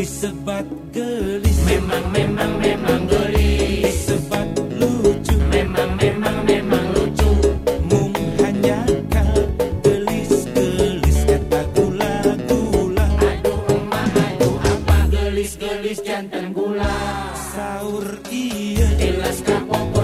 Disebat gelis. Memang memang memang gelis. Disebat lucu. Memang memang memang lucu. Mung hanya kau gelis-gelis Kata gula-gula. Aduh emak aduh apa gelis gelis jantan gula. Sahur iya. Tilas kapoko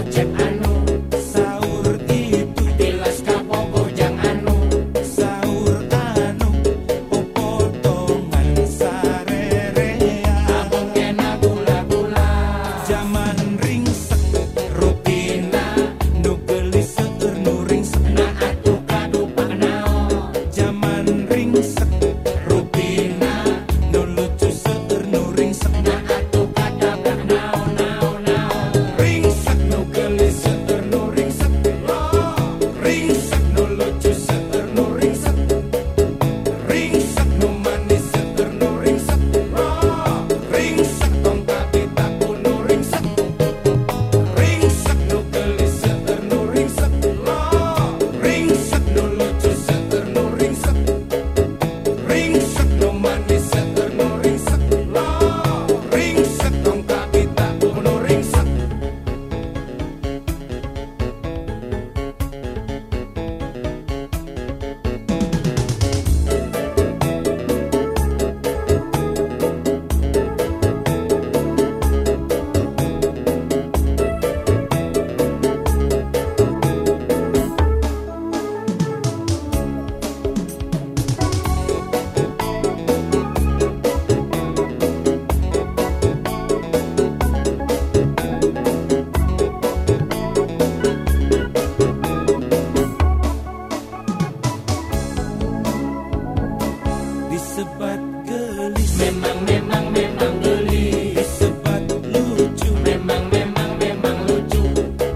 sebat gelis. Memang memang memang gelis. Sebat lucu. Memang memang memang lucu.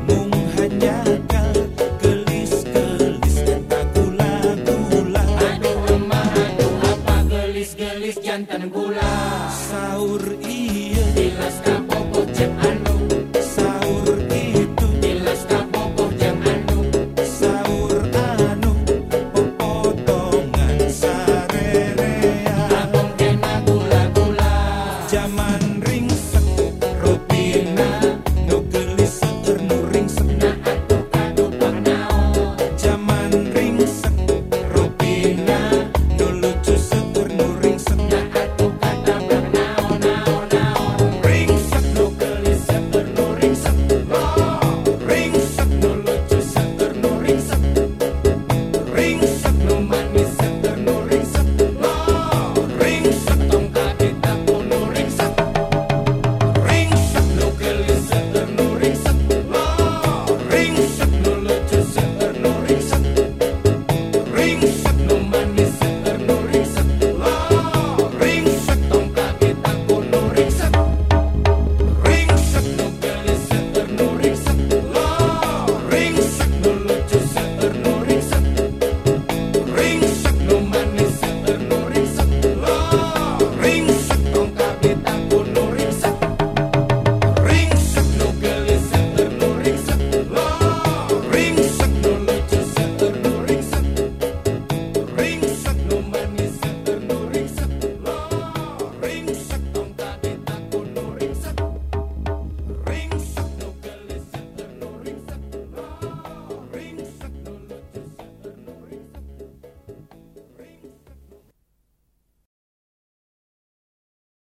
Mung hanya kal gelis gelis. Gula, gula, gula aduh emak aduh apa gelis gelis? Jantan gula. Sahur ini